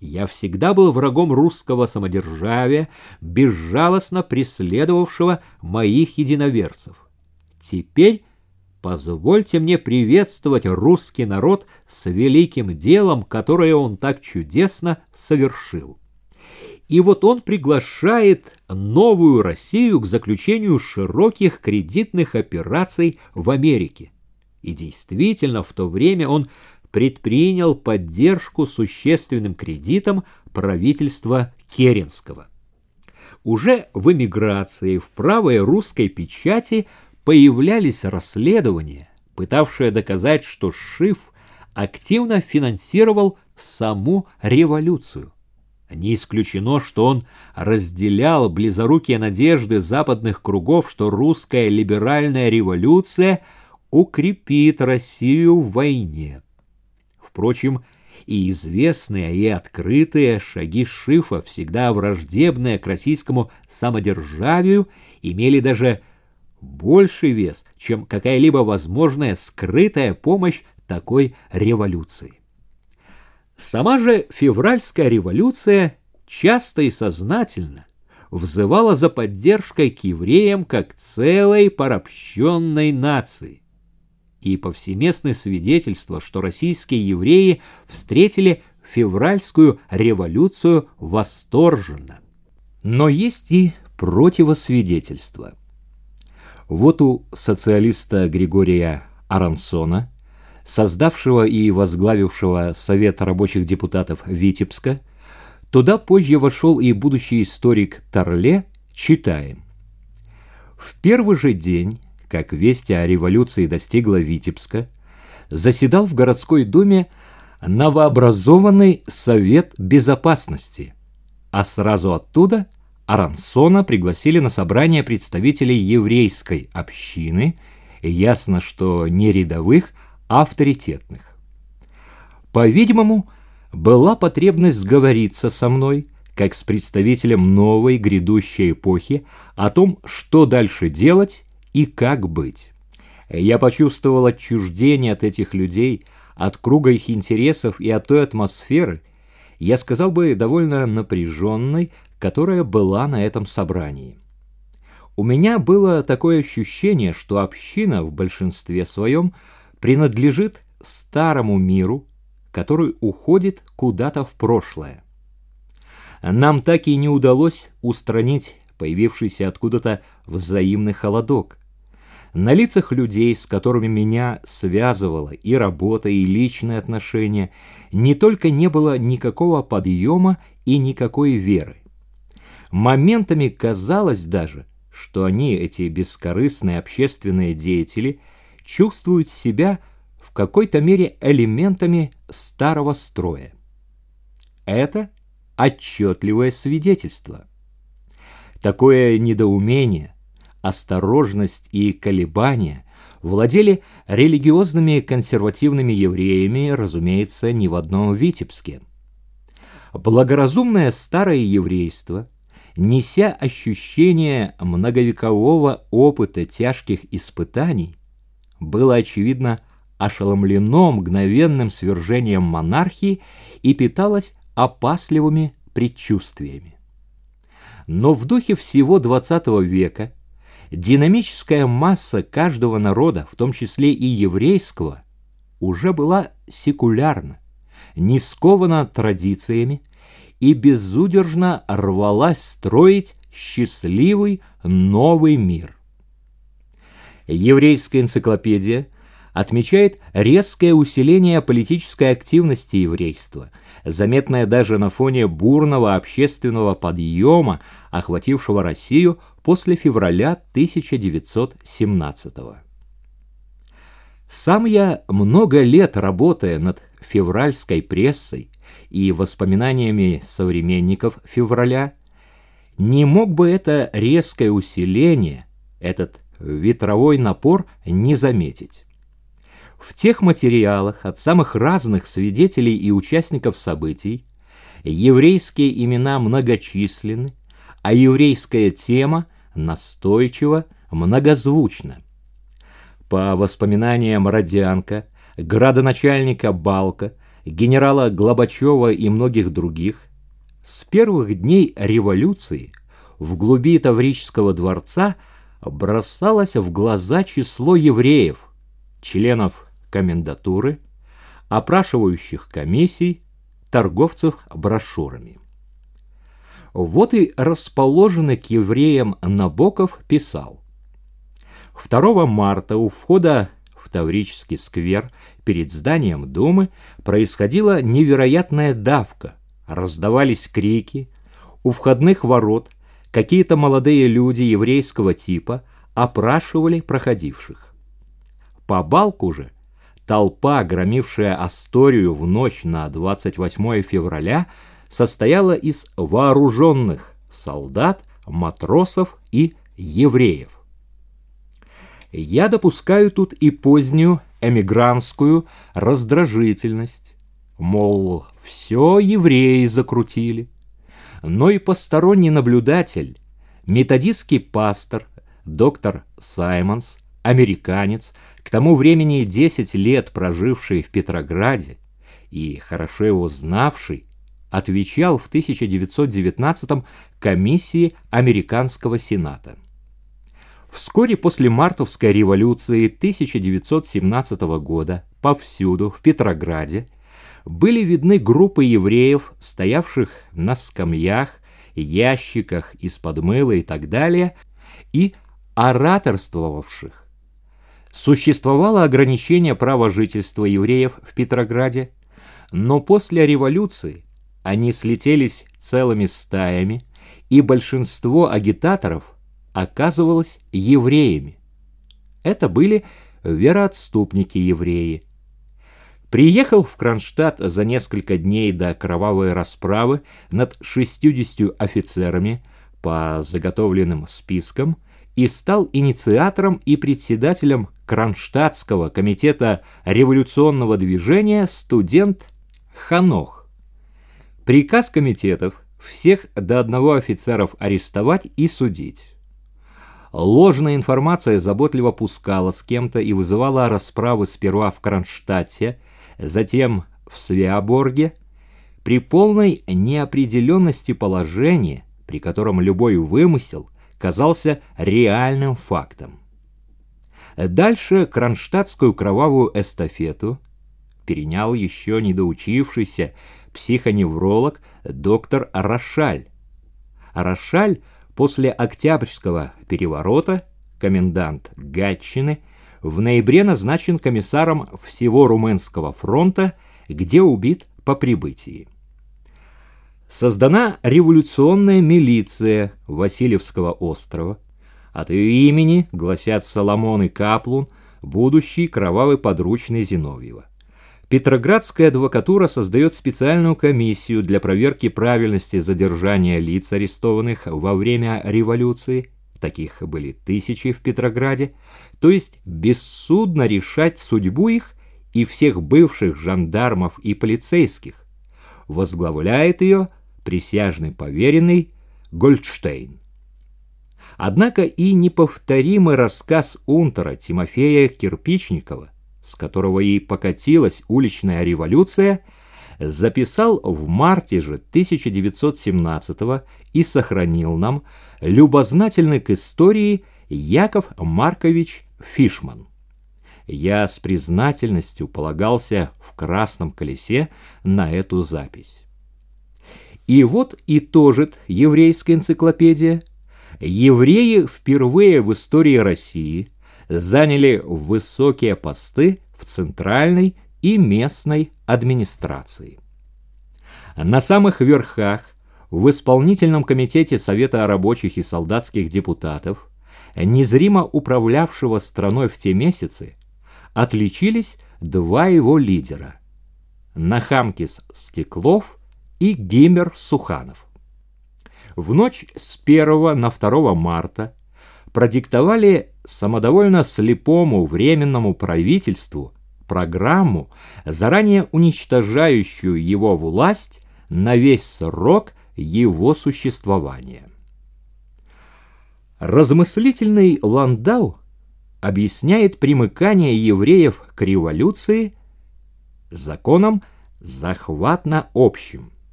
Я всегда был врагом русского самодержавия, безжалостно преследовавшего моих единоверцев. Теперь позвольте мне приветствовать русский народ с великим делом, которое он так чудесно совершил. И вот он приглашает новую Россию к заключению широких кредитных операций в Америке. И действительно, в то время он предпринял поддержку существенным кредитам правительства Керенского. Уже в эмиграции в правой русской печати появлялись расследования, пытавшие доказать, что Шиф активно финансировал саму революцию. Не исключено, что он разделял близорукие надежды западных кругов, что русская либеральная революция укрепит Россию в войне. Впрочем, и известные, и открытые шаги Шифа, всегда враждебные к российскому самодержавию, имели даже больший вес, чем какая-либо возможная скрытая помощь такой революции. Сама же февральская революция часто и сознательно взывала за поддержкой к евреям как целой порабщенной нации и повсеместное свидетельство, что российские евреи встретили февральскую революцию восторженно. Но есть и противосвидетельства. Вот у социалиста Григория Аронсона, создавшего и возглавившего Совет рабочих депутатов Витебска, туда позже вошел и будущий историк Торле, читаем. В первый же день как весть о революции достигла Витебска, заседал в городской думе новообразованный Совет Безопасности, а сразу оттуда Арансона пригласили на собрание представителей еврейской общины, ясно, что не рядовых, а авторитетных. По-видимому, была потребность сговориться со мной, как с представителем новой грядущей эпохи, о том, что дальше делать и как быть. Я почувствовал отчуждение от этих людей, от круга их интересов и от той атмосферы, я сказал бы, довольно напряженной, которая была на этом собрании. У меня было такое ощущение, что община в большинстве своем принадлежит старому миру, который уходит куда-то в прошлое. Нам так и не удалось устранить появившийся откуда-то взаимный холодок. На лицах людей, с которыми меня связывала и работа, и личные отношения, не только не было никакого подъема и никакой веры. Моментами казалось даже, что они, эти бескорыстные общественные деятели, чувствуют себя в какой-то мере элементами старого строя. Это отчетливое свидетельство. Такое недоумение, осторожность и колебания владели религиозными консервативными евреями, разумеется, не в одном Витебске. Благоразумное старое еврейство, неся ощущение многовекового опыта тяжких испытаний, было, очевидно, ошеломлено мгновенным свержением монархии и питалось опасливыми предчувствиями. Но в духе всего XX века динамическая масса каждого народа, в том числе и еврейского, уже была секулярна, не скована традициями и безудержно рвалась строить счастливый новый мир. Еврейская энциклопедия отмечает резкое усиление политической активности еврейства – заметная даже на фоне бурного общественного подъема, охватившего Россию после февраля 1917 -го. Сам я много лет работая над февральской прессой и воспоминаниями современников февраля, не мог бы это резкое усиление, этот ветровой напор не заметить. В тех материалах от самых разных свидетелей и участников событий еврейские имена многочисленны, а еврейская тема настойчиво, многозвучна. По воспоминаниям Родянка, градоначальника Балка, генерала Глобачева и многих других, с первых дней революции в глуби Таврического дворца бросалось в глаза число евреев, членов комендатуры, опрашивающих комиссий, торговцев брошюрами. Вот и расположенный к евреям Набоков писал. 2 марта у входа в Таврический сквер перед зданием Думы происходила невероятная давка. Раздавались крики. У входных ворот какие-то молодые люди еврейского типа опрашивали проходивших. По балку же толпа, громившая Асторию в ночь на 28 февраля, состояла из вооруженных солдат, матросов и евреев. Я допускаю тут и позднюю эмигрантскую раздражительность, мол, все евреи закрутили. Но и посторонний наблюдатель, методистский пастор, доктор Саймонс, американец, к тому времени 10 лет проживший в Петрограде и хорошо его знавший, отвечал в 1919 комиссии Американского Сената. Вскоре после Мартовской революции 1917 года повсюду в Петрограде были видны группы евреев, стоявших на скамьях, ящиках из-под мыла и так далее, и ораторствовавших. Существовало ограничение права жительства евреев в Петрограде, но после революции они слетелись целыми стаями, и большинство агитаторов оказывалось евреями. Это были вероотступники-евреи. Приехал в Кронштадт за несколько дней до кровавой расправы над 60 офицерами по заготовленным спискам и стал инициатором и председателем Кронштадтского комитета революционного движения студент Ханох. Приказ комитетов всех до одного офицеров арестовать и судить. Ложная информация заботливо пускала с кем-то и вызывала расправы сперва в Кронштадте, затем в Свеоборге, при полной неопределенности положения, при котором любой вымысел казался реальным фактом. Дальше кронштадтскую кровавую эстафету перенял еще недоучившийся психоневролог доктор Рошаль. Рошаль после Октябрьского переворота, комендант Гатчины, в ноябре назначен комиссаром всего Румынского фронта, где убит по прибытии. Создана революционная милиция Васильевского острова. От ее имени гласят Соломон и Каплун, будущий кровавый подручный Зиновьева. Петроградская адвокатура создает специальную комиссию для проверки правильности задержания лиц, арестованных во время революции, таких были тысячи в Петрограде, то есть бессудно решать судьбу их и всех бывших жандармов и полицейских. Возглавляет ее присяжный поверенный Гольдштейн. Однако и неповторимый рассказ Унтера Тимофея Кирпичникова с которого и покатилась уличная революция, записал в марте же 1917 и сохранил нам любознательный к истории Яков Маркович Фишман. Я с признательностью полагался в красном колесе на эту запись. И вот итожит еврейская энциклопедия. Евреи впервые в истории России – заняли высокие посты в центральной и местной администрации. На самых верхах в исполнительном комитете Совета рабочих и солдатских депутатов, незримо управлявшего страной в те месяцы, отличились два его лидера – Нахамкис Стеклов и Гимер Суханов. В ночь с 1 на 2 марта продиктовали самодовольно слепому временному правительству программу, заранее уничтожающую его власть на весь срок его существования. Размыслительный Ландау объясняет примыкание евреев к революции законом захват на общем.